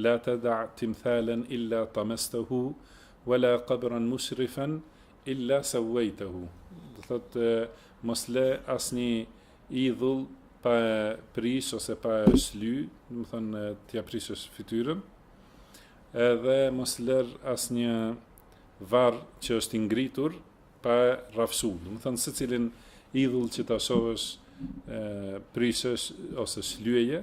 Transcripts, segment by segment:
La tada' timthalan illa tamastahu wala qabran mushrifan illa sawwaytahu, domethënë mos lë asnjë idhull pa e prish ose pa e shly, domethënë t'ia prishësh fytyrën, edhe mos lër asnjë varr që është i ngritur pa e rrafshu, domethënë secilin idhull që ta shohësh, prishe ose shlyeje.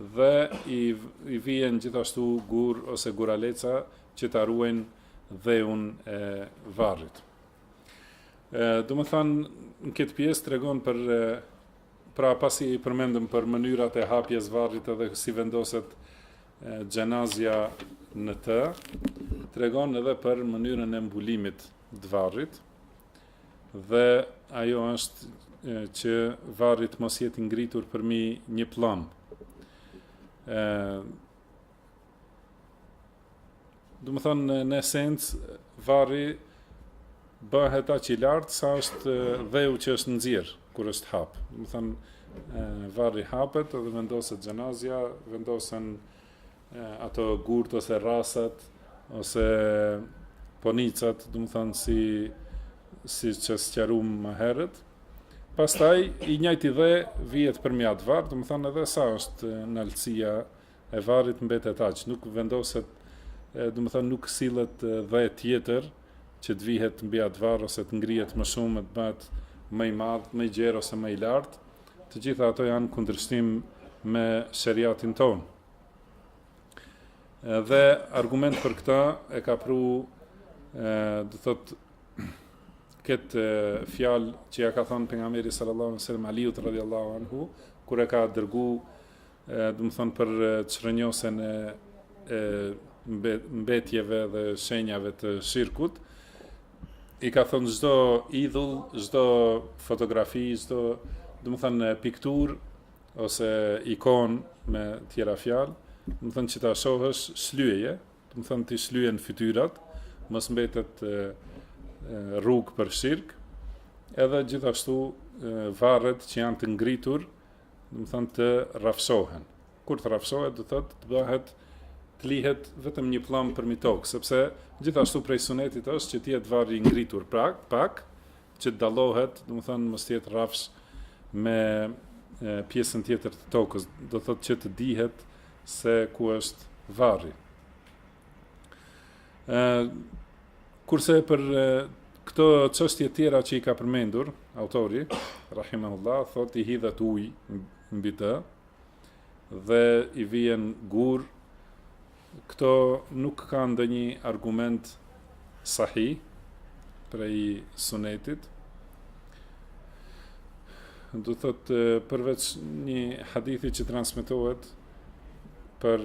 dhe i vihen gjithashtu gur ose guraleca që ta ruajnë dheun e varrit. Domethënë, në këtë pjesë tregon për, pra pasi i përmendëm për mënyrat e hapjes varrit edhe si vendoset xhenazja në të, tregon edhe për mënyrën e mbulimit të varrit, dhe ajo është që varri të mos jetë i ngritur përmi një pllam. ë Domethënë në, në esencë varri bëhet aq i lartë sa është dheu që është nxjerr kur është hap. Domethënë varri hapet dhe vendoset xhenazja, vendosen ato gurt ose rrasat ose ponicat, domethënë si siç sqaruam më herët. Pastaj i njëjti dhe vihet përmi at varr, domethënë edhe sa është nalësia e varrit mbetet aq, nuk vendoset, domethënë nuk sillet dhe tjetër që të vihet mbi atë varr ose të ngrihet më shumë, të bëhet më i madh, më i gjerë ose më i lartë. Të gjitha ato janë kundërshtim me sheriatin tonë. Dhe argument për këto e ka pru, do thotë, këtë fjalë që ia ka thonë pejgamberi sallallahu alaihi wasallam Aliut radhiyallahu anhu kur e ka dërgu domethënë për çrënjosjen e mbetjeve dhe shenjave të shirkut, i ka thonë çdo idhull, çdo fotografi, çdo, domethënë pikturë ose ikonë me tjera fjalë, domethënë që ta shohësh shlyeje, domethënë t'i shlyen fytyrat, mos mbetet rrugë për shirk, edhe gjithashtu varret që janë të ngritur domethënë të rrafshohen. Kur të rrafshohet, do të thotë të bëhet të lihet vetëm një pllam përmi tokë, sepse gjithashtu prej sunetit është që të jetë varri i ngritur pak, pak që të dallohet, domethënë mos të jetë rrafsh me e, pjesën tjetër të tokës, do thotë që të dihet se ku është varri. kurse për këto çështje tjera që i ka përmendur autori rahimahullah thotë i hidhet ujë mbi të dhe i vihen gurë këto nuk ka ndonjë argument sahih prej sunetit do thotë përveç një hadithi që transmetohet për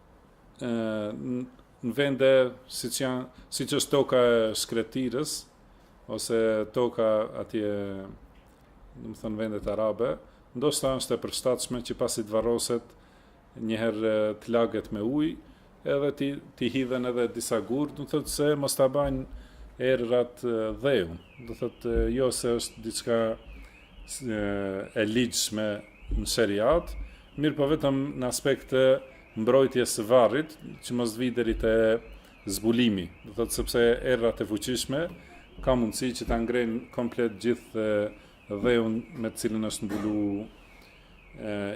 në vende siç janë, siç është toka e shkretirës, ose toka atje, domethënë vendet arabe, ndoshta është e përshtatshme që pasi të varroset njëherë të laget me ujë, edhe t'i t'i hidhen edhe disa gurë, do thotë se mos ta bajnë erërat dheun. Do thotë jo se është diçka e ligjshme në sheriat, mirëpo vetëm në aspekt të mbrojtjes së varrit, që mos të vijë deri te zbulimi, do thotë sepse erërat e fuqishme ka mundësi që ta ngrenë komplet gjithë dheun me të cilin është mbulu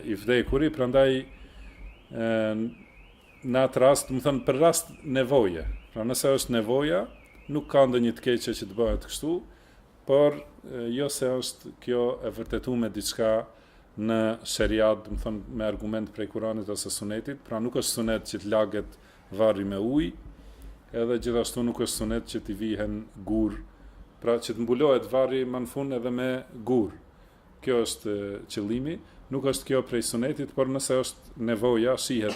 i vdekuri, prandaj në atë rast, domethënë për rast nevoje. Pra nëse është nevoja, nuk ka ndonjë të keqe që të bëhet kështu, Por jo se është kjo e vërtetume me diçka në sheriat, domethënë me argument prej Kuranit ose Sunetit, pra nuk është sunet që të laget varri me ujë, edhe gjithashtu nuk është sunet që t'i vihen gurë, pra që të mbulohet varri më në fund edhe me gurë. Ky është qëllimi, nuk është kjo prej sunetit, por nëse është nevoja, shihet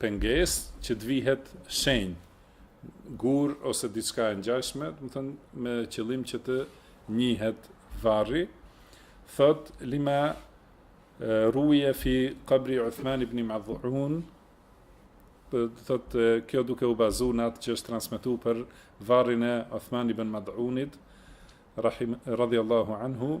pengesë që të vihet shenjë, gur ose diçka e ngjashme, domethënë me qëllim që të njihet varri, thotë lima ruvije fi qabri Uthman ibn Madh'un, do thotë kjo duke u bazuar në atë që është transmetuar për varrin e Uthman ibn Madh'unit, rahim radhiyallahu anhu,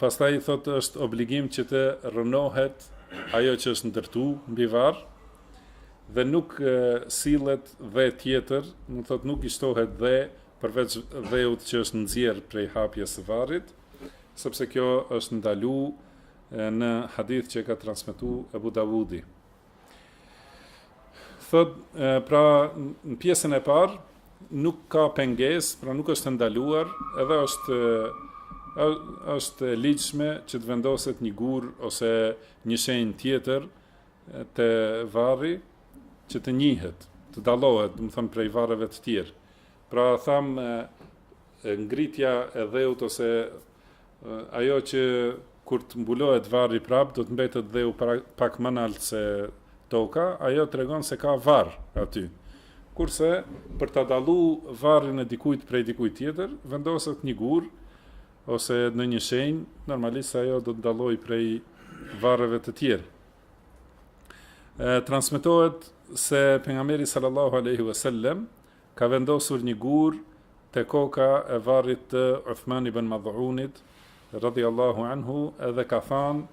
Pastaj thotë është obligim që të rrënohet ajo që është ndërtu mbi varr dhe nuk sillet dhe tjetër, do thotë nuk i shtohet dhe përveç dheut që është nxjerr prej hapjes së varrit, sepse kjo është ndalu në hadith që e ka transmetu Ebu Davudi. Thotë, pra në pjesën e parë nuk ka pengesë, pra nuk është ndaluar, edhe është është e ligjshme që të vendoset një gur ose një shenjë tjetër te varri që të njihet, të dallohet, domethënë prej varreve të tjera. Pra thamë ngritja e dheut ose Ajo që kur të mbulohet varri prapë do të mbetet dheu pak më naltë se toka, ajo të tregon se ka varr aty. Kurse, për ta dallu varrin e dikujt prej dikujt tjetër, vendoset një gur, ose ndonjë shenjë, normalisht ajo do të dallojë prej varreve të tjerë. E, transmetohet se pejgamberi sallallahu aleyhi ve sellem, Ka vendosur një gur te koka e varrit të Uthman ibn Mad'unit, radhiyallahu anhu, edhe ka thanë,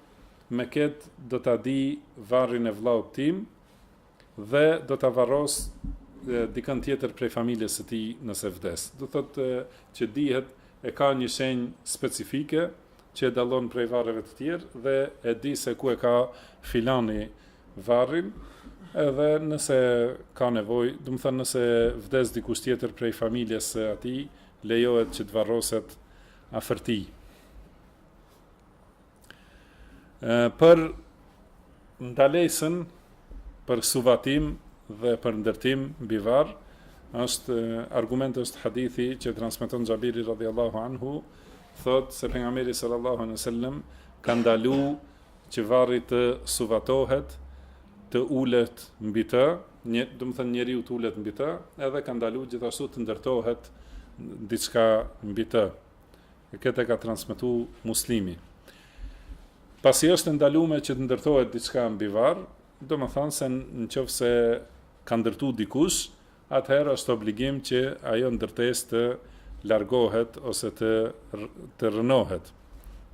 Me ketë do ta di varrin e vllaut tim dhe do ta varros dikënd tjetër prej familjes së tij nëse vdes. Do thotë që dihet, e ka një shenjë specifike. që e dallon prej varreve të tjerë dhe e di se ku e ka filani varrin edhe nëse ka nevojë, domethënë nëse vdes dikush tjetër prej familjes së atij, lejohet që të varroset afër tij. Për ndalesën, për suvatim dhe për ndërtim mbi varr, është argument është hadithi që transmeton Xhabiri radhjallahu anhu, thotë se pejgamberi sallallahu alejhi wasallam ka ndalu që varri të suvatohet, të ulet mbi të, një, domethënë njeriu të ulet mbi të, edhe ka ndalu gjithashtu të ndërtohet diçka mbi të. Këtë e ka transmetu Muslimi. Pasi është e ndalume që të ndërtohet diçka mbi varr, domethanë se në qoftë se ka ndërtu dikush, atëherë është obligim që ajo ndërtesë të largohet ose të të rrënohet.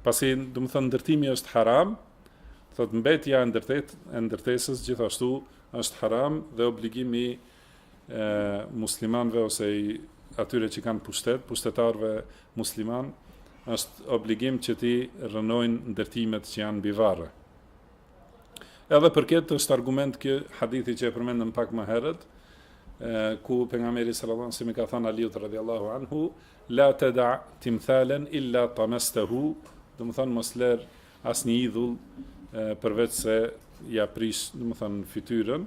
Pasi, domethënë ndërtimi është haram, thotë mbetja e ndërtet e ndërtesës gjithashtu është haram dhe obligimi i muslimanëve ose i atyre që kanë pushtet, pushtetarëve muslimanë është obligim që t'i rrënojnë ndërtimet që janë mbi varre. Edhe për këtë është argument ky hadithi që e përmendëm pak më herët, ku pejgamberi sallallahu alajhi wasallam i ka thënë Aliut radhiyallahu anhu, la tada timthalen illa tamastahu, domethënë mos lër asnjë idhull përveç se ia prish, domethënë fytyrën,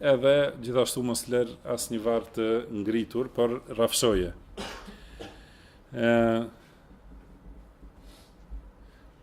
edhe gjithashtu mos lër asnjë varr të ngritur, por rrafshoje. Ë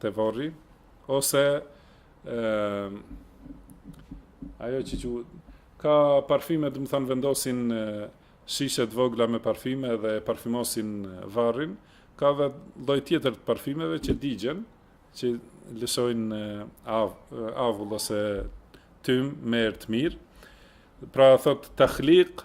te varri ose ë ajo që ju ka parfyme, domethanë vendosin shishe të vogla me parfyme dhe e parfymosin varrin, ka dhe lloj tjetër të parfymeve që digjen, që lëshojnë av, avull ose tym me erë të mirë. Pra thotë takhlik,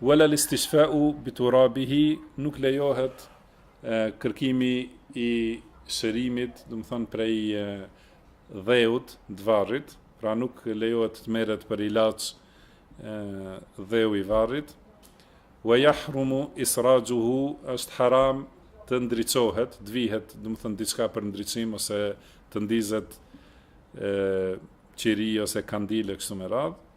Wala listishfa'u bi turabihi, nuk lejohet kërkimi i shërimit, domethënë prej dheut të varrit, pra nuk lejohet të merret për ilaç dheu i varrit. Wa yahrumu israjuhu, është haram të ndriçohet, të vihet, domethënë diçka për ndriçim ose të ndizet e qiri ose kandile kështu me radhë.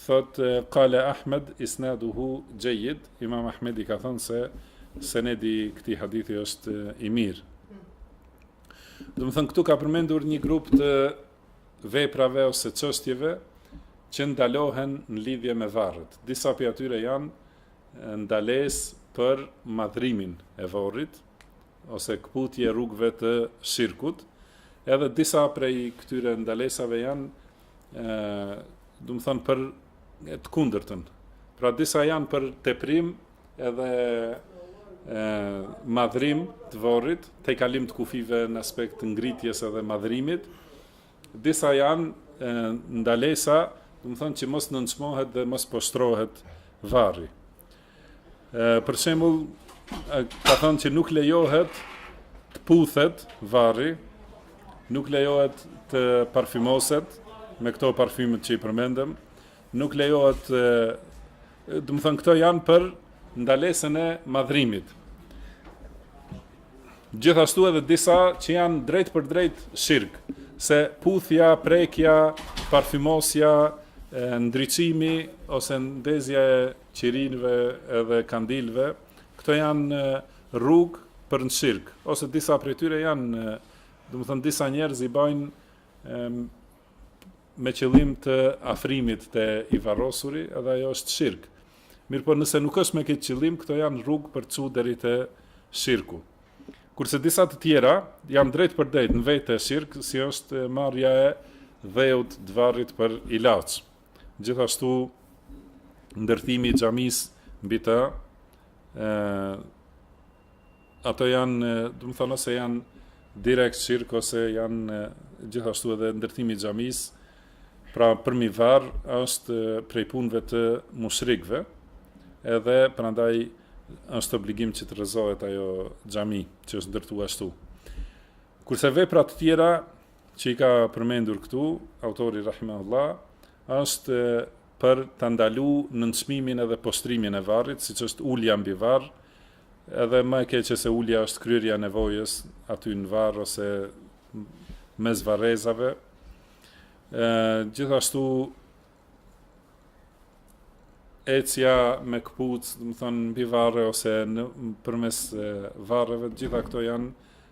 Thot Kale Ahmed isnaduhu xhejid, Imam Ahmedi ka thënë se senedi i këtij hadithi është i mirë. Domethënë këtu ka përmendur një grup të veprave ose çështjeve që ndalohen në lidhje me varrët. Disa prej atyre janë ndalesë për madhrimin e varrit ose kputje e rrugëve të shirkut. Edhe disa prej këtyre ndalesave janë domethënë për të kundërtën. Pra disa janë për teprim edhe e madhrim të vorrit, tejkalim të kufijve në aspekt të ngritjes edhe madhrimit. Disa janë e, ndalesa, domethënë që mos nënçmohet dhe mos poshtrohet varri. Për shembull, ka thënë që nuk lejohet të puthet varri, nuk lejohet të parfymoset me këto parfymet që i përmendëm, nuk lejohet domethënë këto janë për ndalesën e madhrimit. Gjithashtu edhe disa që janë drejtpërdrejt shirk, se puthja, prekja, parfymosja, ndriçimi ose ndezja e qirinjve edhe kandilëve, këto janë rrugë për në shirk, ose disa prej tyre janë, domethënë disa njerëz i bajnë me qëllim të afrimit te i varrosuri, edhe ajo është shirk. Mirëpo nëse nuk është me këtë qëllim, këto janë rrugë për çu deri te shirku. Kurse disa të tjera janë drejtpërdrejt në vete shirk, si është marrja e dheut t'varrit për ilaç. Gjithashtu ndërtimi i xhamisë mbi të ë ato janë, domethënë ose janë direkt shirk ose janë gjithashtu edhe ndërtimi i xhamisë. Pra përmi varr është prej punëve të mushrikëve. Edhe prandaj është obligim që të rrezohet ajo xhami që është ndërtu ashtu. Kurse vepra të tjera që i ka përmendur këtu, autori Rahimahullah, është për ta ndalu nënçmimin edhe poshtrimin e varrit, siç është ulja mbi varr, edhe më e keqe se ulja është kryerja e nevojës aty në varr ose mes varrezave. Gjithashtu, ecja me këpucë, domethënë, mbi varre ose në, përmes varreve, gjitha këto janë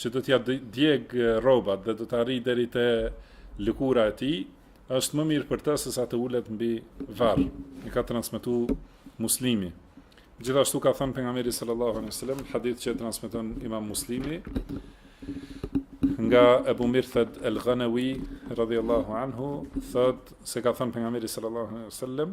që do t'ia djegë rrobat dhe do të arrijë deri te lëkura e tij, është më mirë për të sesa të ulet mbi varr. E ka transmetuar Muslimi. Gjithashtu ka thënë pejgamberi sallallahu alaihi wasallam, hadith që e transmeton Imam Muslimi nga Abu Mirthad al-Ghanawi radhiyallahu anhu, thotë se ka thënë pejgamberi sallallahu alaihi wasallam,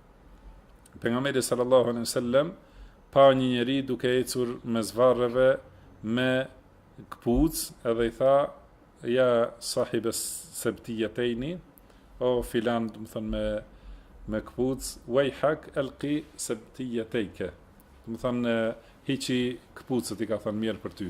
Pejgamberi sallallahu alejhi ve sellem pa një njeri duke ecur mes varreve me këpucë edhe i tha ja sahibes sebtijetejni o filan domethënë me me këpucë wejhak elqi sebtijetejke domethënë hiqi këpucët i ka thënë mirë për ty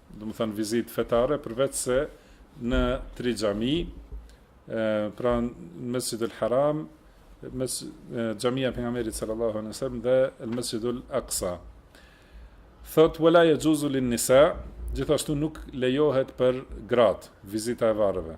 domethënë vizitë fetare, përveç se në tri xhami, pra në Mesjid el Haram, mes xhamia e pejgamberit sallallahu alaihi wasallam dhe el Mesjid el Aqsa. Thotë wala yajuzu lin nisa, gjithashtu nuk lejohet për gratë vizita e varreve.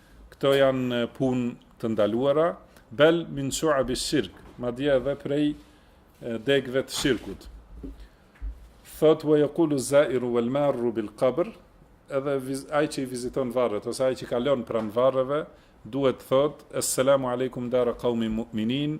Këto janë punë të ndaluara, bel min shu'ab ash-shirk, madje edhe prej degëve të shirkut. Thotë wa yaqulu zairu wal marru bil qabr, edhe ai që i viziton varret ose ai që kalon pranë varreve, duhet të thotë assalamu alaikum dara qaumi mu'minin,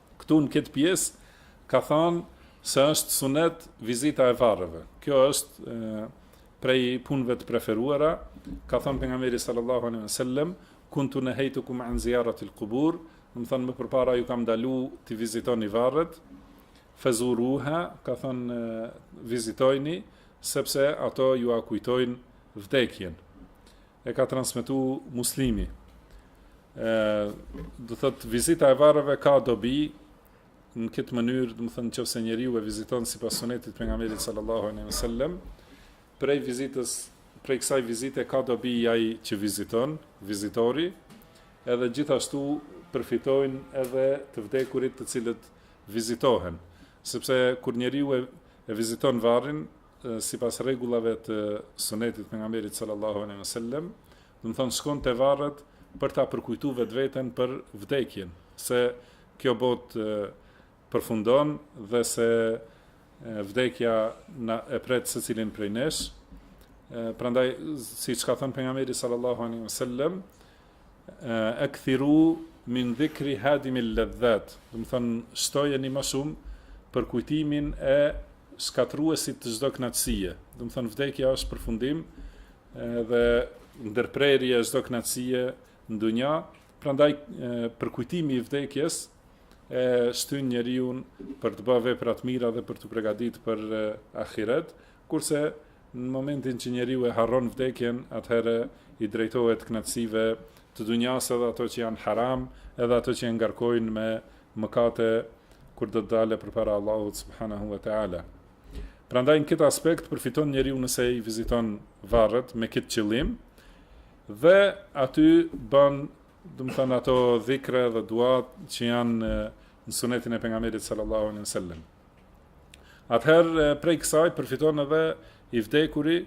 Këtu në këtë pjesë ka thënë se është sunet vizita e varreve. Kjo është e, prej punëve të preferuara, ka thënë pejgamberi sallallahu alejhi ve sellem, kuntu nahaytukum an ziyarati al-qubur, domethënë më përpara ju kam ndalu t'i vizitoni varret, fazuruha, ka thënë vizitojni sepse ato jua kujtojnë vdekjen. e ka transmetu muslimi. E, do thotë, vizita e varreve ka dobi, në këtë mënyrë, domethënë, qoftë se njeriu e viziton sipas sunetit pejgamberit sallallahu aleyhi ve sellem, prej vizitës, prej kësaj vizite ka dobi ai që viziton, vizitori, edhe gjithashtu përfitojnë edhe të vdekurit të cilët vizitohen. Sepse, kur njeriu e, e viziton varrin, sipas rregullave të sunetit pejgamberit sallallahu alejhi dhe sellem, domethënë shkon te varret për ta përkujtu vetveten për vdekjen, se kjo botë përfundon dhe se vdekja na e pret secilin prej nesh. Prandaj, siç ka thënë pejgamberi sallallahu alejhi dhe sellem, Akthiru min dhikri hadimil ladhat, domethënë shtojeni ma shumë përkujtimin e shkatërruesit të çdo kënaqësie. Domethënë vdekja është përfundim dhe ndërprerje e çdo kënaqësie në dunja, prandaj përkujtimi i vdekjes e shtyn njeriun për të bërë vepra të mira dhe për t'u përgatitur për ahiret, Kurse, në momentin që njeriu e harron vdekjen, atëherë i drejtohet kënaqësive të dunjasë, edhe ato që janë haram, edhe ato që e ngarkojnë me mëkate, kur do të dalë përpara Allahut subhanahu wa ta'ala. Prandaj në këtë aspekt përfiton njeriu nëse i viziton varret me këtë qëllim dhe aty bën, domethënë ato dhikre dhe duat që janë në sunetin e pejgamberit sallallahu alaihi wasallam. Atëherë prej kësaj përfiton edhe i vdekuri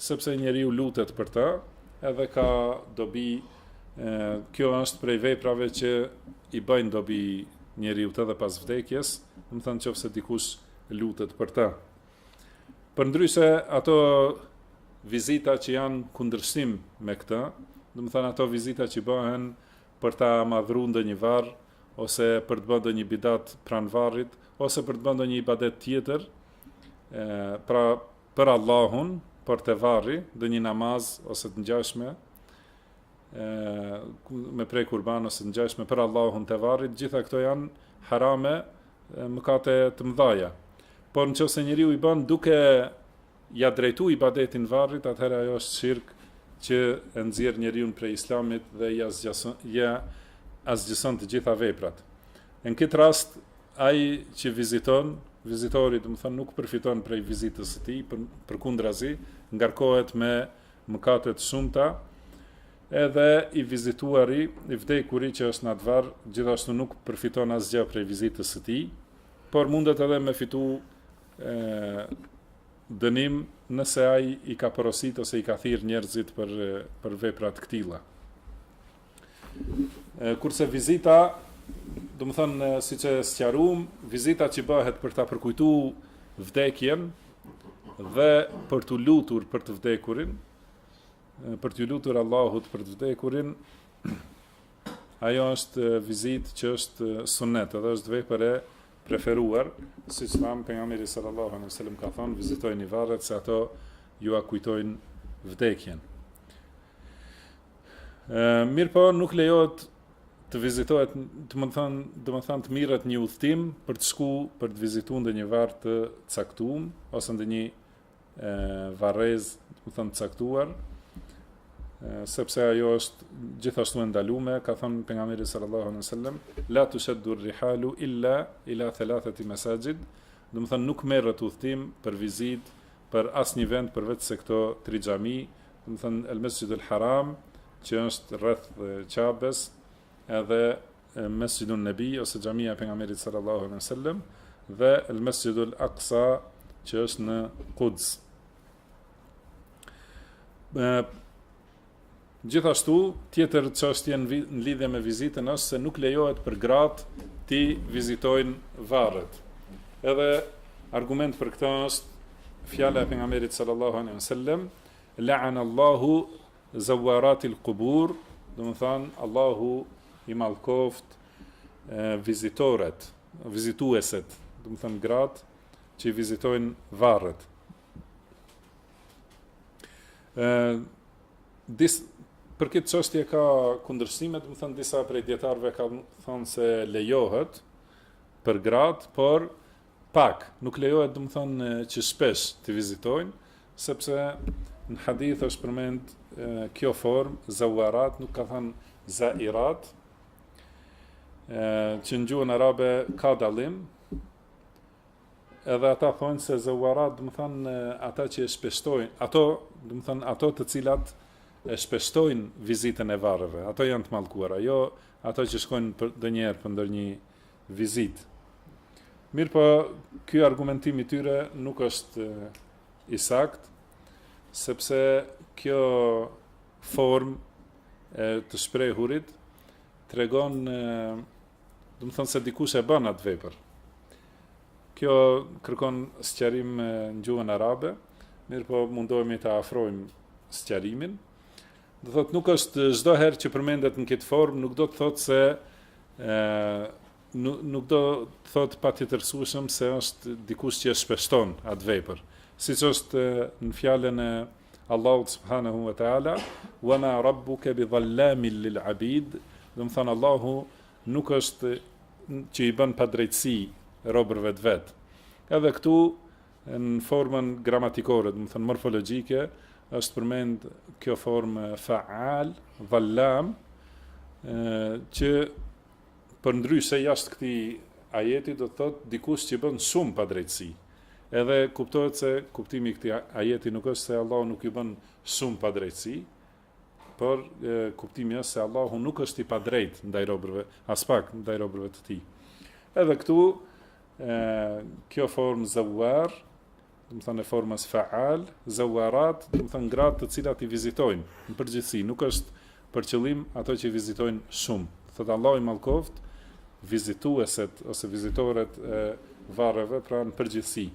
sepse njeriu lutet për të, edhe ka dobi kjo është prej veprave që i bëjnë dobi njeriut edhe pas vdekjes, domethënë qoftë se dikush lutet për të. Përndryshe ato vizita që janë kundërshtim me këtë, domethënë ato vizita që bëhen për ta madhëru ndonjë varr, ose për të bërë ndonjë bidat pranë varrit, ose për të bërë ndonjë ibadet tjetër, e, pra për Allahun, por te varri, ndonjë namaz, ose të ngjashme, e, me pre kurban, ose të ngjashme, për Allahun te varri, gjitha këto janë harame, mëkate të mëdhaja. Por në qoftë se njeriu i bën duke ia drejtu ibadetin varrit atëherë ajo është shirk që e nxjerr njeriun prej islamit dhe ia ia asgjëson të gjitha veprat e në këtë rast ai që viziton vizitori domethënë nuk përfiton prej vizitës së tij për përkundrazi ngarkohet me mëkate të shumta edhe i vizituari i vdekuri që është në atë varr gjithashtu nuk përfiton asgjë prej vizitës së tij por mundet edhe me fitu dënim nëse ai i ka porosit ose i ka thirr njerëzit për për vepra të këtilla. Kurse vizita, domethënë siç e sqaruam, vizita që bëhet për ta përkujtuar vdekjen dhe për t'u lutur për të vdekurin, për t'iu lutur Allahut për të vdekurin, Ajo është vizitë që është sunnet, edhe është vepër e preferuar, siç tha pejgamberi sallallahu alaihi wasallam ka thënë, vizitojini varret se ato jua kujtojnë vdekjen. Ë mirëpo nuk lejohet të vizitohet, domethënë, të merret një udhëtim për të shku, për të vizitu ndonjë varr të caktum, ose ndonjë e varrezë, domethënë të caktuar, sepse ajo është gjithashtu e ndalume, ka thënë pejgamberi sallallahu alejhi ve sellem, la tushaddu rihalu illa ila thalathati masajid, domethënë nuk merret udhtim për vizitë për asnjë vend përveç se këto tri xhami, domethënë el Masjidul Haram, që është rreth Qabes, edhe Mesjidun Nebi ose Xhamia e Pejgamberit sallallahu alejhi ve sellem dhe El Mesjidul Aqsa që është në Quds. Gjithashtu, tjetër çështje në lidhje me vizitën është se nuk lejohet për gratë t'i vizitojnë varret. Edhe argument për këtë është fjala e pejgamberit sallallahu alejhi ve sellem, la'an Allahu Zawaratil Qubur, domethënë Allahu i mallkoft vizitoret, vizitueset, domethënë gratë që i vizitojnë varret. Ë dis për këtë çështje ka kundërshtime, domethënë disa prej dietarëve kanë thënë se lejohet për gratë, por Pak, nuk lejohet domethënë që shpesh të vizitojnë, sepse në hadith është përmend kjo formë zawarat, nuk ka thënë zairat, që në gjuhën arabe ka dallim. Edhe ata thonë se zawarat, domethënë ata që e shpeshtojnë, ato, domethënë ato të cilat e shpeshtojnë vizitën e varreve, ato janë të mallkuara, jo ato që shkojnë për ndonjëherë për ndonjë vizitë. Mirëpo ky argumentim i tyre nuk është i saktë, sepse kjo formë e të shprehurit tregon domethënë se dikush e bën atë vepër. Kjo kërkon sqarim në gjuhën arabe, mirëpo mundohemi ta afrojmë sqarimin. Do thotë nuk është çdo herë që përmendet në këtë formë, nuk do të thotë se ë nuk do të thotë patjetërsueshëm se është dikush që e shpeshton atë vepër. Siç është në fjalën e Allahut subhanahu wa taala, "Wa ma rabbuka bi dhallamin lil abid", domethënë Allahu nuk është që i bën padrejtësi robërve të vet. Edhe këtu Në formën gramatikore, domethënë morfologjike, është përmend kjo formë faal, dhallam, që përndryshe jashtë këtij ajeti do të thotë dikush që bën shumë padrejtësi. Edhe kuptohet se kuptimi i këtij ajeti nuk është se Allahu nuk i bën shumë padrejtësi, Por kuptimi është se Allahu nuk është i padrejt ndaj robërve, aspak ndaj robërve të tij. Edhe këtu kjo formë zawar, domethënë forma faal, zawarat, domethënë gratë të cilat i vizitojnë. Në përgjithësi nuk është për qëllim ato që i vizitojnë shumë. Thotë Allahu i mallkoft vizitueset ose vizitoret e varreve, pra në përgjithësi.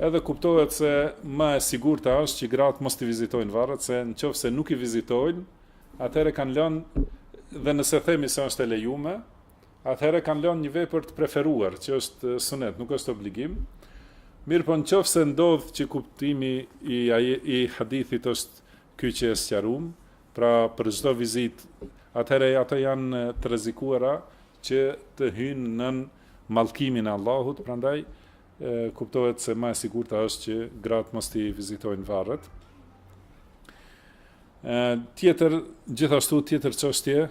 Edhe kuptohet se më e sigurta është që gratë mos t'i vizitojnë varret, se në qoftë se nuk i vizitojnë, atëherë kanë lënë, dhe nëse themi se është e lejume, atëherë kanë lënë një vepër të preferuar, që është sunet, nuk është obligim, mirëpo në qoftë se ndodh që kuptimi i, i hadithit është ky që e sqarum, Pra për çdo vizitë, atëherë ato janë të rrezikuara që të hyjnë nën mallkimin e Allahut, prandaj kuptohet se ma e sigurta është që gratë mos t'i vizitojnë varret. Tjetër, gjithashtu tjetër çështje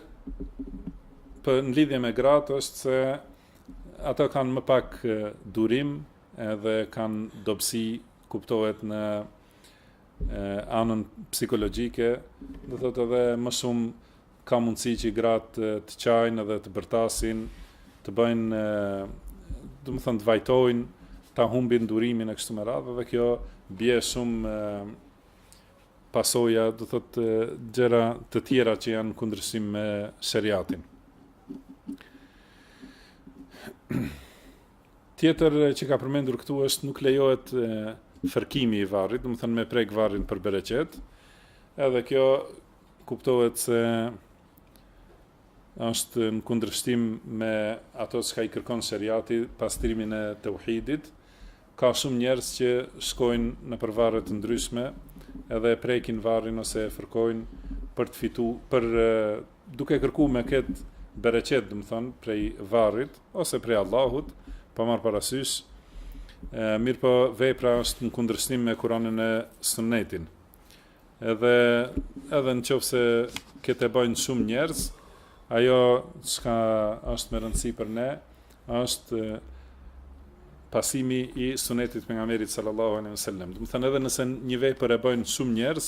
për në lidhje me gratë është se ato kanë më pak durim edhe kanë dobësi kuptohet në anën psikologjike, do thotë edhe më shumë ka mundësi që gratë të qajnë dhe të bërtasin, të bëjnë, domethënë të vajtojnë, ta humbin durimin e kështu me radhë dhe kjo bie shumë pasoja, do thotë gjëra të tjera që janë kundërshtim me sheriatin. Tjetër që ka përmendur këtu është nuk lejohet fërkimi i varrit, domethënë me prek varrin për bereqet. Edhe kjo kuptohet se është në kundërshtim me ato çka i kërkon sheriati, pastrimin e teuhidit, ka shumë njerëz që shkojnë nëpër varret të ndryshme edhe e prekin varrin ose e fërkojnë për të fitu, për duke kërku me këtë bereqet, domethënë, prej varrit ose prej Allahut, pa marr parasysh, mirëpo vepra është në kundërshtim me Kur'anin e Sunnetin. Edhe edhe në qoftë se këtë e bëjnë shumë njerëz, ajo çka është me rëndësi për ne është pasimi i sunetit pejgamberit sallallahu alejhi ve sellem. Domethënë edhe nëse një vepër e bëjnë shumë njerëz,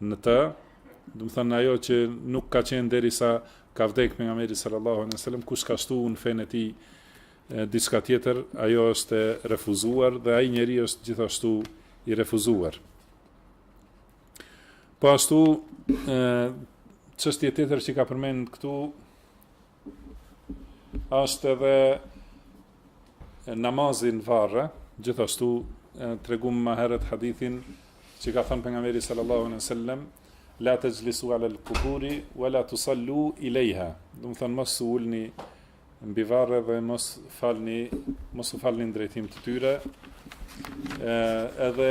në të, domethënë ajo që nuk ka qenë derisa ka vdekë pejgamberi sallallahu alejhi ve sellem, kush ka shtu në fenë e tij diçka tjetër, ajo është e refuzuar dhe ai njeri është gjithashtu i refuzuar. Po ashtu, çështje tjetër që ka përmend këtu Është edhe namazi n'varre, gjithashtu tregum më herët hadithin që ka thënë pejgamberi sallallahu alejhi ve sellem, la texhlisu alal kuburi, wa la tusallu ilejha. Domethënë, mos u ulni mbi varre dhe mos, falni, mos u falni në drejtim të tyre. E, edhe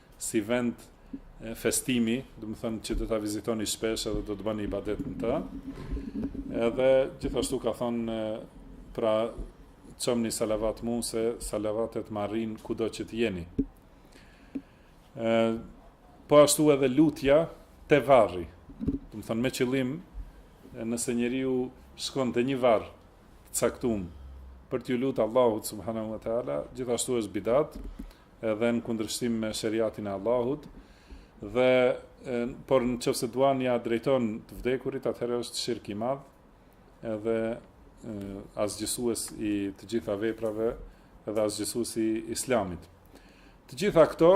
si vend festimi, domethënë që do ta vizitoni shpesh edhe do të bëni ibadet në të. Edhe gjithashtu ka thënë pra çomni salavat mua se salavatet më arrin kudo që të jeni. Ë po ashtu edhe lutja te varri. Domethënë me qëllim nëse njeriu shkon te një varr t'caktum për t'iu lutë Allahut subhanahu wa taala, gjithashtu është bidat, edhe në kundërshtim me sheriatin e Allahut, dhe por në qoftë se duan ia drejton të vdekurit, atëherë është shirk i madh, edhe asgjësues i të gjitha veprave, edhe asgjësues i islamit. Të gjitha këto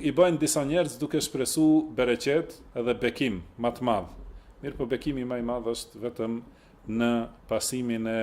i bëjnë disa njerëz duke shpresu bereqet edhe bekim më të madh. Mirëpo bekimi më i madh është vetëm në pasimin e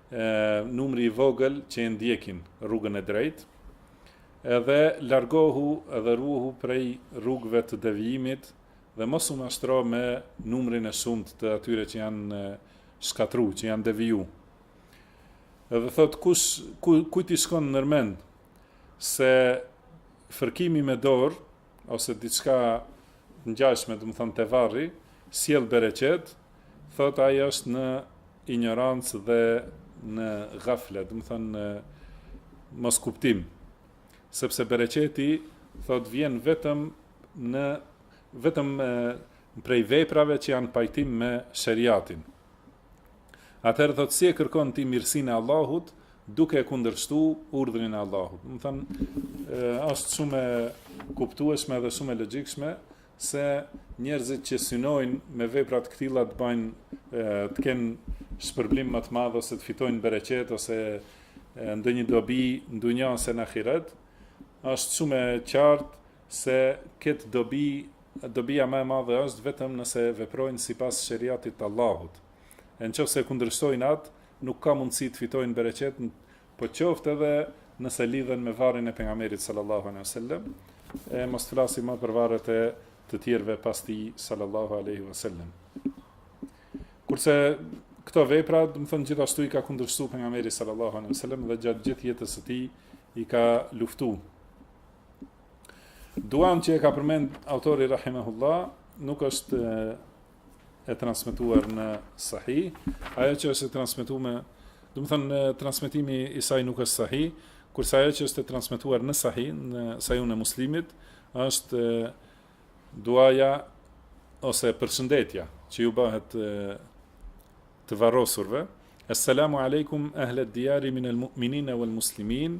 numri i vogël që e ndjekin rrugën e drejtë, edhe largohu edhe ruhu prej rrugëve të devijimit dhe mos u mashtro me numrin e shumtë të atyre që janë shkatru, që janë deviju. Edhe thotë, kush, ku, kujt i shkon nërmend se fërkimi me dorë ose diçka të ngjashme, domethënë te varri, sjell bereqet, thotë ai është në injorancë dhe në gaflet, domethënë në moskuptim. Sepse bereqeti thotë vjen vetëm në vetëm prej veprave që janë pajtim me sheriatin. Atëherë thotë si e kërkon ti mirësinë e Allahut duke e kundërshtu urdhrin e Allahut. Domethënë është shumë e kuptueshme dhe shumë e logjikshme se njerëzit që synojnë me vepra të këtilla të bëjnë të kenë shpërblim më të madh ose të fitojnë bereqet ose ndonjë dobi në dunja ose në ahiret, është shumë e qartë se këtë dobi Dobia më e madhe është vetëm nëse veprojnë sipas sheriatit të Allahut. E në qoftë se kundërshtojnë atë, nuk ka mundësi të fitojnë bereqet, po qoftë edhe nëse lidhen me varrin e Pejgamberit sallallahu alejhi wasallam, e mos të flasim më për varret e të tjerëve pas tij sallallahu alejhi wasallam. Kurse këto vepra, domethënë gjithashtu i ka kundërshtu pejgamberi sallallahu alejhi wasallam dhe gjatë gjithë jetës së tij i ka luftu. Duan që e ka përmend autori rahimahullah, nuk është e transmetuar në sahih. Ajo që është e transmetume, domethënë transmetimi i saj nuk është sahih, kurse ajo që është e transmetuar në sahih, në sahihun e Muslimit, është duaja ose përshëndetja që ju bahet të varrosurve. Assalamu alaikum ahla diyari min al-mu'minina wal-muslimin.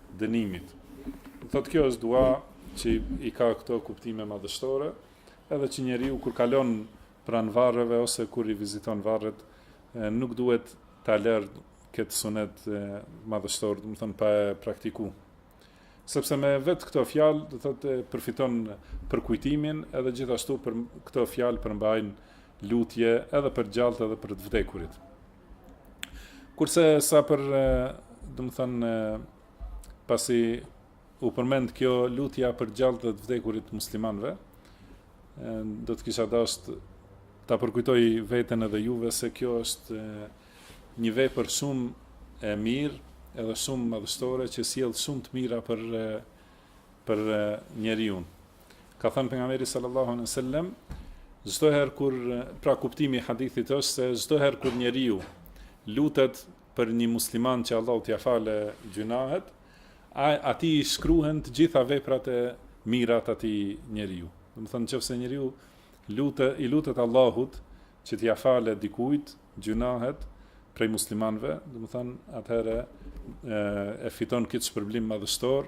dënimit. Do të thotë kjo është dua që i ka këto kuptime madhështore, edhe që njeriu kur kalon pranë varreve ose kur i viziton varret, nuk duhet ta lërë këtë sunet madhështor, domethënë pa e praktiku. Sepse me vetë këto fjalë, do të thotë përfiton përkujtimin edhe gjithashtu këto fjalë përmbajnë lutje edhe për gjallët edhe për të vdekurit. Kurse sa për, domethënë, pasi u përmend kjo lutja për gjallët dhe të vdekurit muslimanëve, do të kisha dashur ta përkujtoj veten edhe juve se kjo është një vepër shumë e mirë, edhe shumë madhështore që sjell shumë të mira për për njeriun. Ka thënë pejgamberi sallallahu alejhi we sellem, çdo herë kur pra kuptimi i hadithit është se çdo herë kur njeriu lutet për një musliman që Allahu t'ia falë gjynahet, atij i shkruhen të gjitha veprat e mira të atij njeriu. Domethënë në qoftë se njeriu lutë i lutet Allahut që t'ia falë dikujt gjynahet prej muslimanëve, domethënë atëherë e, e fiton këtë shpërblim madhështor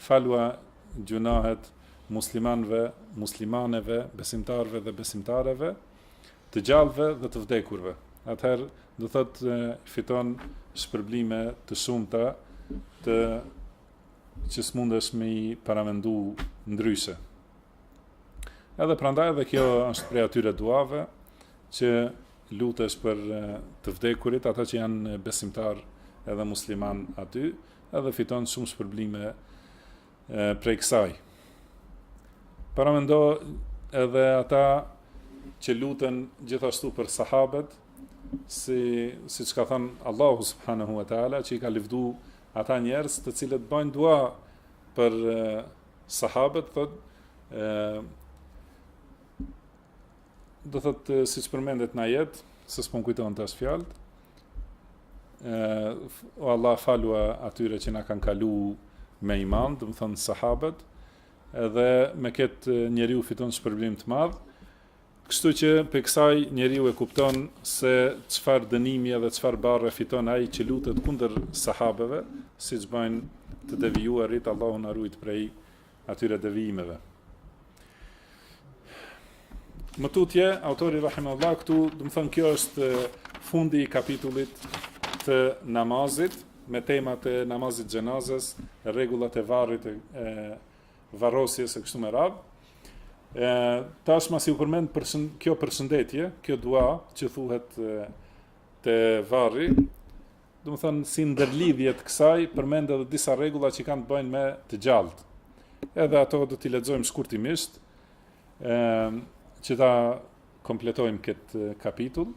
Falua gjunahet muslimanëve, muslimaneve, besimtarëve dhe besimtareve, të gjallëve dhe të vdekurve. Atëherë, do thotë, fiton shpërblime të shumta të që s'mundesh me i paramendu ndryshe. Edhe prandaj edhe kjo është prej atyre duave që lutesh për të vdekurit, ata që janë besimtarë edhe muslimanë aty, Edhe fiton shumë shpërblime prej kësaj. Paramendo edhe ata që luten gjithashtu për sahabët, si, siç ka thënë Allahu subhanahu wa ta'ala, që i ka livdu ata njerëz të cilët bëjnë dua për sahabët, thotë, domethënë siç përmendet në ajet, se s'po m'kujtohen tash fjalët. ë o Allah falua atyre që na kanë kalu me iman, domethënë sahabët, edhe me kët njeriu fiton shpërblim të madh. Kështu që prej kësaj njeriu e kupton se çfarë dënimi edhe çfarë barre fiton ai që lutet kundër sahabeve, siç bëjnë të devijuarit, Allahu na ruajt prej atyre devijimeve. Më tutje, autori rahimahullah, këtu, domethënë, kjo është fundi i kapitullit të namazit, me temat e namazit xhenazes, rregullat e varrit e, e varrosjes e kështu me radhë. Tash masi u përmend përshën, kjo përshëndetje, kjo dua që thuhet e, te varri, Domethënë, si ndërlidhje t'kësaj, përmend edhe disa rregulla që kanë të bëjnë me të gjallët. Edhe ato do t'i lexojmë shkurtimisht, ë që ta kompletojmë këtë kapitull.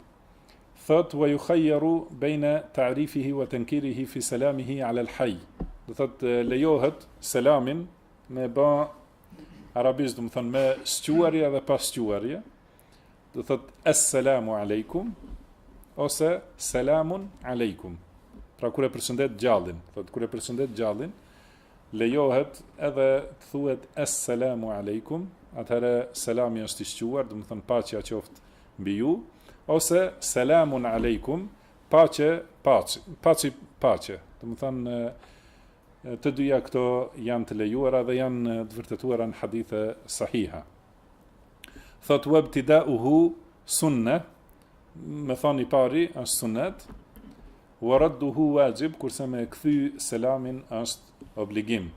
Thot wa yukhayyaru baina ta'rifihi wa tankirihi fi salamihi 'ala al-hayy. Do thot lejohet selamin me ba arabisht, domethënë me shquarje dhe pa shquarje. Do thot Esselamu alejkum ose Selamun alejkum. Pra kur e përshëndet gjallin, thot kur e përshëndet gjallin, lejohet edhe të thuhet Esselamu alejkum, atëherë selami është i shquar, domethënë paqja qoftë mbi ju, ose Selamun alejkum, paqe, paqe, paqe, paqe. Domethënë të dyja këto janë të lejuara dhe janë të vërtetuara në hadithe sahiha. Thot webtidauhu sunne, me thonë i pari është sunnet, wa radduhu wajib, kurse me kthy selamin është obligim.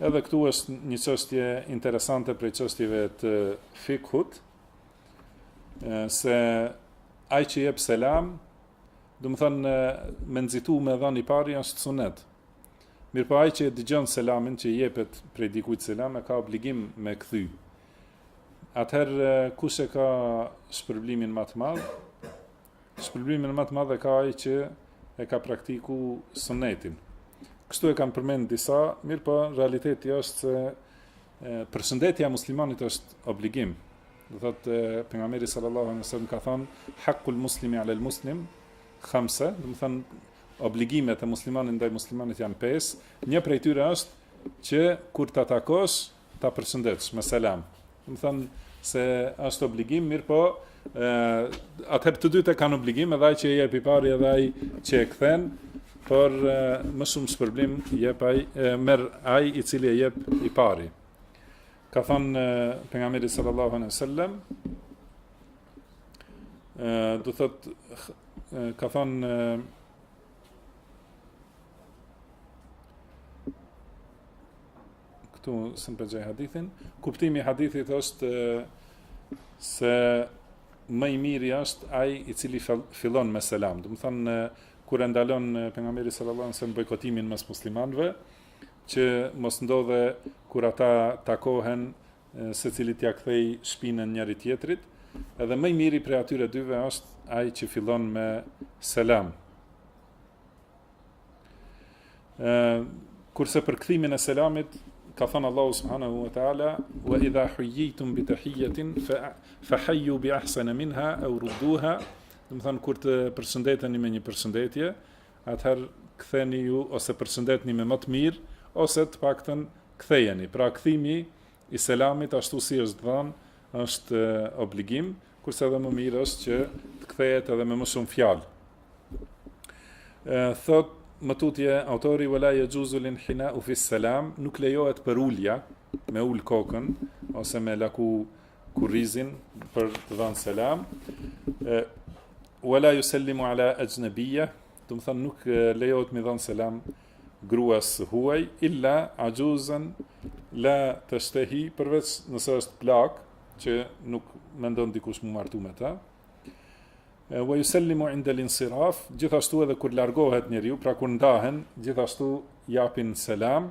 Edhe këtu është një çështje interesante prej çështjeve të fikhut, se ai që jep selam, domethonë me nxitu me dhënë i pari është sunet. Mirëpo ai që e dëgjon selamin që i jepet prej dikujt selam e ka obligim me kthy. Atëherë kush e ka shpërblimin më të madh? Shpërblimin më të madh e ka ai që e ka praktiku sunetin. Kështu e kanë përmend disa, mirëpo realiteti është se përshëndetja e muslimanit është obligim. Do thotë pejgamberi sallallahu alaihi wasallam ka thënë hakul muslimi ala al muslim khamsa, domethonë obligimet e muslimanit ndaj muslimanit janë pesë, një prej tyre është që kur ta takosh, ta përshëndetsh me selam. Do të thonë se është obligim, mirëpo, ë atëherë të dy e kanë obligim edhe ai që e jep i pari edhe ai që e kthen, por më shumë shpërblim jep ai merr ai i cili e jep i pari. Ka thënë pejgamberi sallallahu alejhi dhe sellem ë do thot ka thon këtu së në përgjaj hadithin kuptimi i hadithit është se më i miri është ai i cili fillon me selam domethan kur e ndalon pejgamberi sallallahu alajhi wasallam bojkotimin mes muslimanëve që mos ndodhë kur ata takohen secili t'ia kthejë shpinën njëri-tjetrit, edhe më i miri prej atyre dyve është ai që fillon me selam. Ë kurse për kthimin e selamit ka thënë Allahu subhanahu wa taala wa idha huyitum bi tahiyatin fa hayyu bi ahsana minha aw rudduha domethan kur të përshëndeteni me një përshëndetje atëherë ktheni ju ose përshëndetni me më të mirë, ose të paktën kthejeni. Pra kthimi i selamit ashtu si është dhanë është obligim, kurse edhe më mirë është që të kthehet edhe me më shumë fjalë. Thot më tutje autori wala yajuzu lin hina fi salam nuk lejohet përulja me ul kokën ose me e laku kurrizin për të dhënë selam e wala yusallimu ala ajnabiyya domethan nuk lejohet m'i dhan selam gruas së huaj illa ajuzan la tashtahi përveç nëse është plakë që nuk mendon dikush m'u martu me të wa yusallimu inda al-insiraf gjithashtu edhe kur largohet njeriu pra kur ndahen gjithashtu japin selam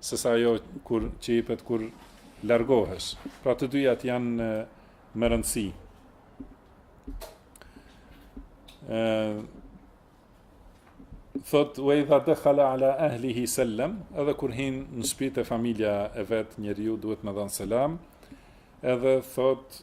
sesa ajo kur që ipet kur largohesh. Pra të dyjat janë me rëndësi. Ë thot wa idha dakhala ala ahlihi sallam, edhe kur hin në shpi te familja e vet njeriu duhet me dhan selam. Edhe thot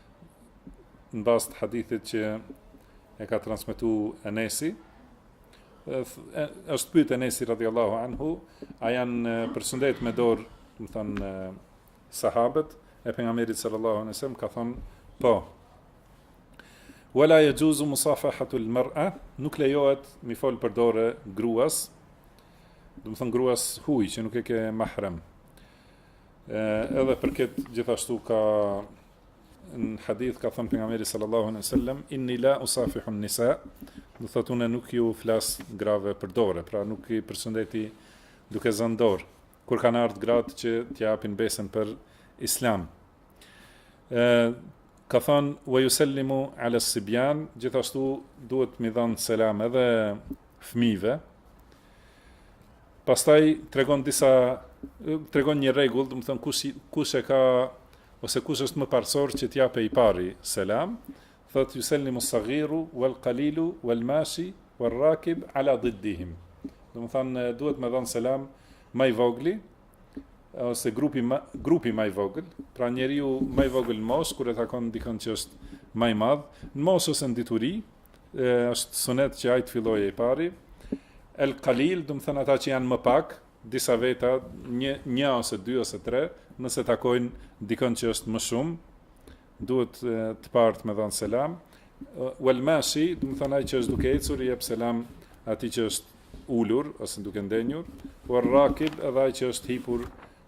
në bazë të hadithit që e ka transmetu Enesi, është pyt Enesi radijallahu anhu, a janë përshëndet me dorë, domethënë, sahabët e pejgamberit sallallahu alejhi ve sellem, ka thënë, po, Wala jexhuzu musafahatul mer'e, nuk lejohet m'i folë për dore gruas, domethënë gruas s'huj, që nuk e ke mahrem, Edhe për këtë gjithashtu ka në hadith ka thënë pejgamberi sallallahu alejhi ve sellem inni la usafihun nisa do thotë unë nuk ju flas grave për dorë pra nuk i përshëndeti duke zanë dorë kur kanë ardhur gratë që t'i japin besën për islam ë ka thënë wa yusallimu ala sibyan gjithashtu duhet me u dhanë selam edhe fëmijëve Pastaj tregon disa tregon një rregull, do të thotë kush kush e ka ose kush është më parësor që të japë i pari selam, thotë jusellimus sagiru, wal qalilu, wal mashi, wal rakib, ala diddihim. Domethanë, duhet me dhanë selam ma i vogli, ose grupi ma, grupi ma i vogël, pra njeriu ma i vogël në moshë, kur e takon dikon që është ma i madh, në moshë ose në dituri, është sunet që ai të fillojë i pari, el kalil, domethënë ata që janë më pak, disa veta, një, një ose dy ose tre, nëse takojnë dikon që është më shumë, duhet të parët me dhënë selam, wel mashi, domethënë ai që është duke ecur, i jep selam atij që është ulur, ose duke ndenjur, el rakib edhe ai që është hipur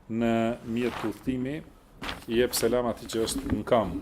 në mjet udhëtimi, i jep selam atij që është në kamë.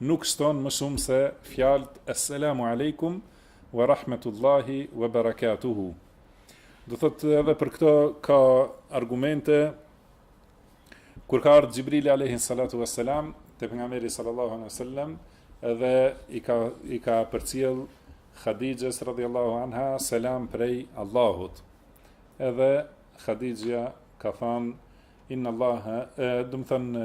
Nuk shton më shumë se fjalët Esselamu Alejkum wa Rahmetullahi wa Barakatuhu. Do thotë edhe për këto ka argumente kur ka ardhur Xhibrili alayhi salatu wassalam te pejgamberi sallallahu alaihi wasallam dhe i ka ia ka përcjell Hadixhes radhiyallahu anha selam prej Allahut. Edhe Hadixhja ka thënë inna Allah, do të thënë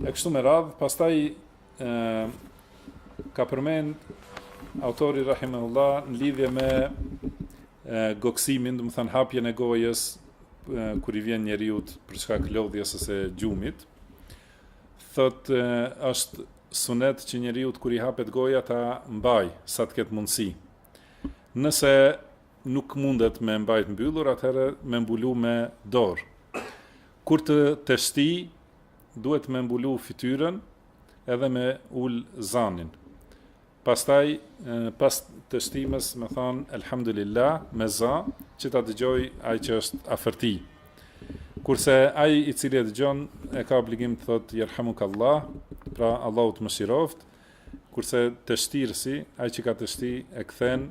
E kështu me radhë, pastaj e, ka përmend autori rahimehullah në lidhje me e, goksimin, domethënë hapjen e gojës, e, kur i vjen njeriut për shkak të lodhjes ose gjumit, thot e, është sunet që njeriut kur i hapet goja ta mbajë, sa të ketë mundësi. Nëse nuk mundet me mbajt mbyllur atëherë me mbulu me dorë kur të teshtijë duhet me mbulu fytyrën edhe me ul zanin pastaj pas teshtimës me than elhamdulillah me za që ta dëgjojë ai që është afër tij kurse ai i cili e dëgjon e ka obligim të thotë yerhamukallah pra Allahu të mëshiroftë kurse teshtitësi ai që ka teshti e kthen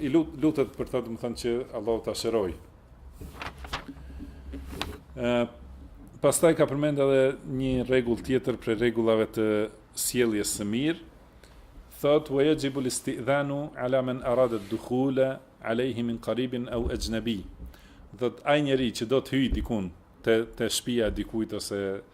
I lut, lutet për të, domethënë që Allahu ta shëroj. E pastaj ka përmend edhe një rregull tjetër prej rregullave të sjelljes së mirë. Thot wa yajibu al-istidhanu ala man arada ad-dukhula alayhi min qaribin aw ajnabi. Domethënë ai njeri që do të hyjë dikun te te shtëpia e dikujt ose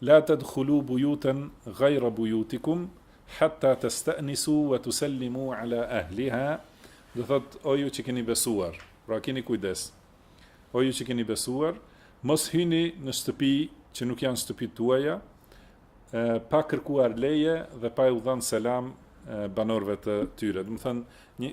La tadkhulu buyutan ghayra buyutikum hatta tastanisu wa tusallimu ala ahliha, do të thotë, o ju që keni besuar, pra keni kujdes, o ju që keni besuar, mos hyni në shtëpi që nuk janë shtëpitë tuaja, pa kërkuar leje dhe pa iu dhënë selam banorëve të tyre. Domethënë, një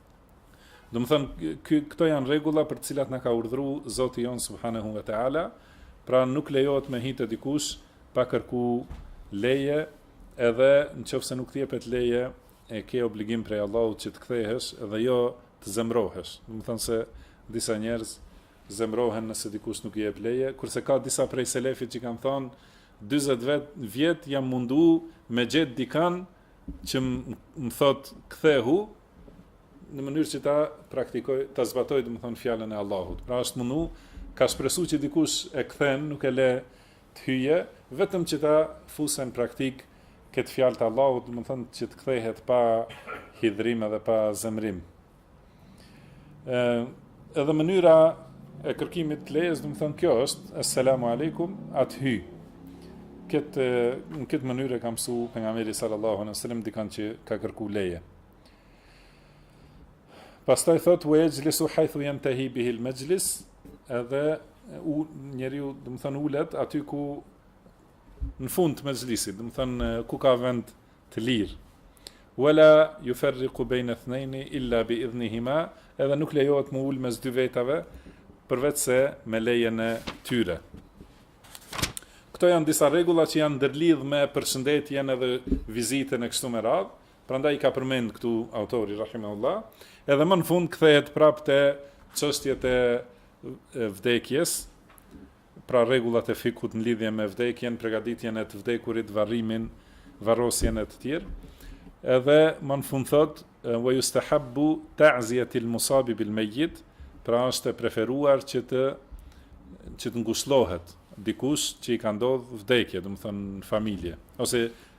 Domethën këto janë rregulla për të cilat na ka urdhëruar Zoti jon subhanahu wa taala, pra nuk lejohet me hy dikush pa kërku leje, edhe në qoftë se nuk të jepet leje, e ke obligim prej Allahut që të kthehesh dhe jo të zemrohesh. Domethën se disa njerëz zemrohen nëse dikush nuk i jep leje, kurse ka disa prej selefit që kanë thënë 40 vjet jam mundu me gjet dikan që më thot kthehu, në mënyrë që ta praktikoj, ta zbatoj, domethënë, fjalën e Allahut. Pra është mundu, ka shpresu që dikush e kthen, nuk e le të hyjë, vetëm që ta fus në praktikë këtë fjallë të Allahut, domethënë, që të kthehet pa hidhrim edhe pa zemrim. E, edhe mënyra e kërkimit të lejes, domethënë, kjo është, Esselamu Aleikum, a të hy. Këtë, në këtë mënyrë e ka msu Pejgamberi sallallahu alejhi ve selem, dikan që ka kërku leje. Pastaj thot wa yajlisu haythu yantahi bihi al majlis, edhe u njeriu, domethënë ulet aty ku në fund të mexhlisit, domethënë ku ka vend të lirë. Wala yufarriqu bayna ithnayn illa bi idhnihima, edhe nuk lejohet me u ul mes dy vetave përveçse me lejen e tyre. Këto janë disa rregulla që janë ndërlidh me përshëndetjen edhe vizitën e kështu me radhë, Prandaj i ka përmend këtu autori rahimehullah, edhe më në fund kthehet prapë te çështjet e vdekjes, pra rregullat e fikut në lidhje me vdekjen, pregaditjen e të vdekurit, varrimin, varrosjen e të tjerë. Edhe më në fund thot, "Wa yustahabbu ta'ziyati al-musabi bil-mayyit", pra është e preferuar që të që të ngushlohet dikush që i ka ndodh vdekje, domethënë në familje, ose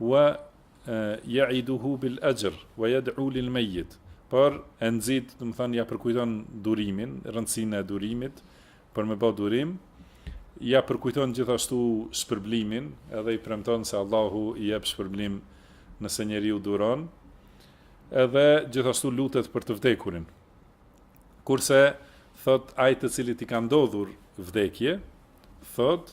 wa yaiduhu bil ajr wa yad'u lil mayyit por e nxit domethënë ja përkujton durimin rëndësinë e durimit për me bë durim ja përkujton gjithashtu shpërblimin edhe i premton se Allahu i jep shpërblim nëse njeriu duron edhe gjithashtu lutet për të vdekurin kurse thot ai të cilit i ka ndodhur vdekje thot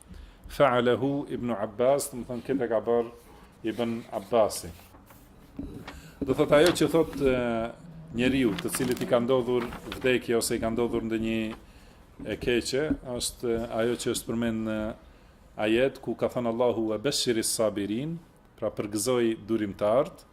Fa'alehu ibn Abbas, domethënë këtë ka bër Ibn Abbasi. Do thotë ajo që thotë njeriu, të cilit i ka ndodhur vdekje ose i ka ndodhur ndonjë e keqe, është ajo që është përmend në ajet ku ka thënë Allahu wa beshiris sabirin, pra përgëzoji durimtarët.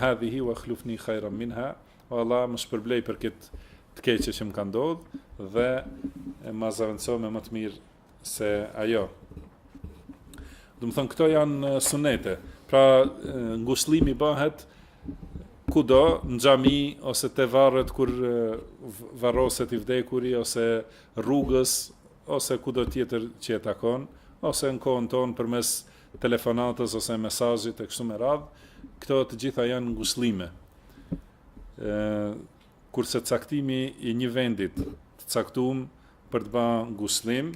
hadhihi wa khlufni khayran minha o Allah më shpërblej për këtë të keqe që më ka ndodh dhe më zëvendëso me më të mirë se ajo domethënë këto janë sunete pra ngushllimi bëhet kudo në xhami ose te varret kur varroset i vdekuri ose rrugës ose kudo tjetër që e takon ose në kohën tonë përmes telefonatës ose mesazhit e kështu me radhë, këto të gjitha janë ngushëllime. Ë kurse caktimi i një vendit të caktum për të ba ngushëllim,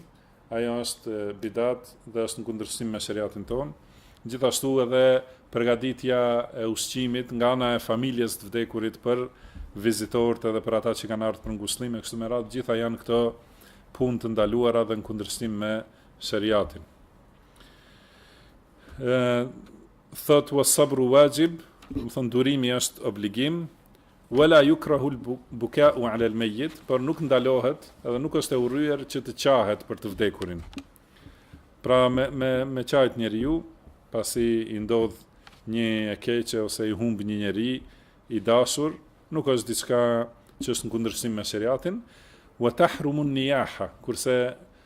ajo është bidat dhe është në kundërshtim me sheriatin tonë. Gjithashtu edhe përgatitja e ushqimit nga ana e familjes të vdekurit për vizitorët edhe për ata që kanë ardhur për ngushëllim e kështu me radhë, të gjitha janë këto punë të ndaluara dhe në kundërshtim me shariatin. thot wa sabru wajib, domethënë durimi është obligim, wala yukrahu al-buka'u 'ala al-mayyit, por nuk ndalohet, edhe nuk është e urryer që të qahet për të vdekurin. Pra me me me qajt njeriu, pasi i ndodh një e keqe ose i humb një njeri i dashur, nuk është diçka që është në kundërshtim me sheriatin, wa tahrumu an-niyaha, kurse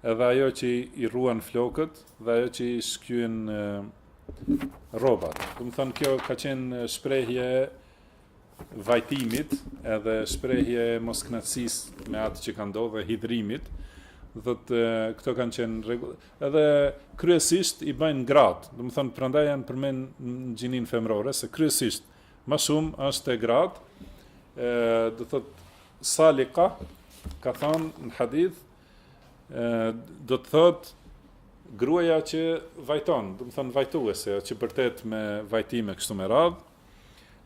edhe ajo që i rruan flokët dhe ajo që i shqyen rrobat. Domethënë kjo ka qenë shprehje vajtimit edhe shprehje e moskënaqësisë me atë që ka ndodhur dhe hidhrimit. Domethënë këto kanë qenë rregull. Edhe kryesisht i bëjnë gratë. Domethënë prandaj janë përmend në gjininë femërore se kryesisht ma shumë është e gratë. ë do thotë Salika ka thënë në hadith, do të thotë gruaja që vajton, domethonë vajtuese, që bërtet me vajtime kështu me radhë.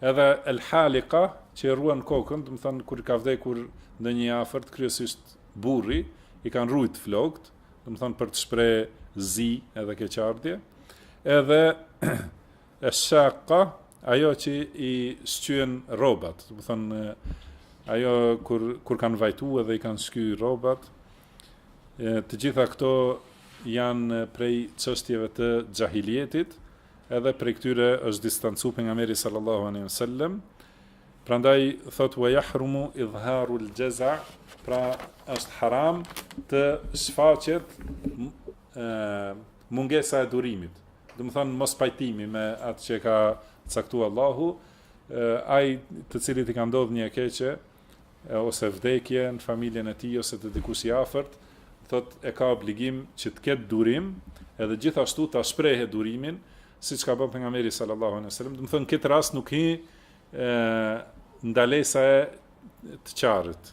Edhe el halika që e rruan kokën, domethonë kur i ka vdekur ndonjë afërt, kryesisht burri, i kanë rrujt flokët, domethonë për të shpreh zi edhe keqardhje. Edhe Esh-shakka, ajo që i shqyen rrobat, domethonë ajo kur kur kanë vajtu edhe i kanë shqy rrobat, të gjitha këto janë prej çështjeve të xhahilijetit, edhe prej këtyre është distancu pejgamberi sallallahu alaihi wasallam. Prandaj thotë wa yahrumu idhharu al-jaza, pra është haram të shfaqet e mungesa e durimit, domethonë mospajtimi me atë që e ka caktu Allahu, ai të cilit i ka ndodh një e keqe ose vdekje në familjen e tij ose te dikush i afërt, thotë e ka obligim që të ketë durim, edhe gjithashtu ta shprehë durimin, siç ka bo pejgamberi sallallahu alejhi ve sellem, domethonë në këtë rast nuk hin ndalesa e të qarit.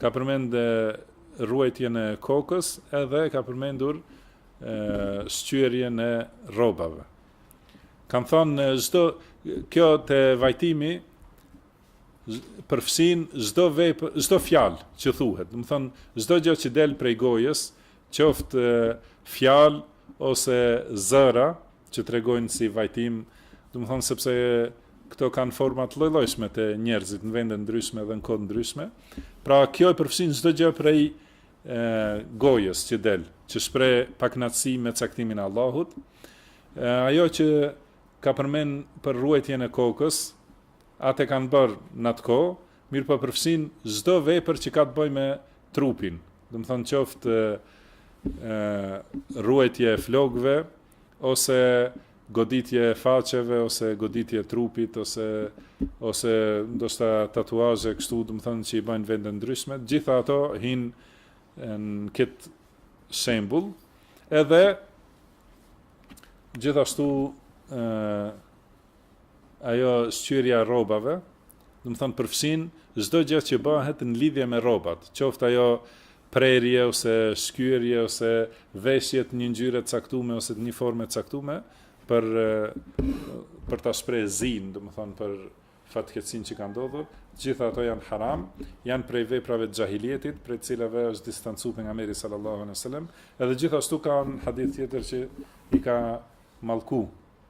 Ka përmend rruajtjen e kokës edhe ka përmendur shqyerjen e rrobave. Kanë thonë çdo kjo te vajtimi përfshin çdo vep, çdo fjalë që thuhet. Domethonë çdo gjë që del prej gojës, qoftë fjalë ose zëra, që tregojnë si vajtim, domethonë sepse këto kanë forma të llojllojshme te njerëzit në vende të ndryshme dhe në kohë të ndryshme. Pra kjo e përfshin çdo gjë prej ë gojës që del, që shpreh pakënaqësi me caktimin e Allahut. E, ajo që ka përmend për rruajtjen e kokës, atë kanë bërë në atë kohë, mirëpo përfshin çdo vepër që ka të bëjë me trupin. Domethonë qoftë ë rruajtje e flokëve, ose goditje e faqeve ose goditje e trupit ose ose ndoshta tatuazhe kështu, domethonë që i bajnë në vende të ndryshme, të gjitha ato hin në kët shembull. Edhe gjithashtu ë Ajo shqyerja e rrobave, domethonë përfshin çdo gjë që bëhet në lidhje me rrobat, qoftë ajo prerje ose shqyerje ose veshje të një ngjyre të caktume ose të një forme të caktume për për ta shpreh zinë, domethonë për fatkeqësinë që ka ndodhur, gjitha ato janë haram, janë prej veprave të xhahilijetit, prej të cilave është distancuar pejgamberi sallallahu alejhi ve sellem, edhe gjithashtu ka një hadith tjetër që i ka mallku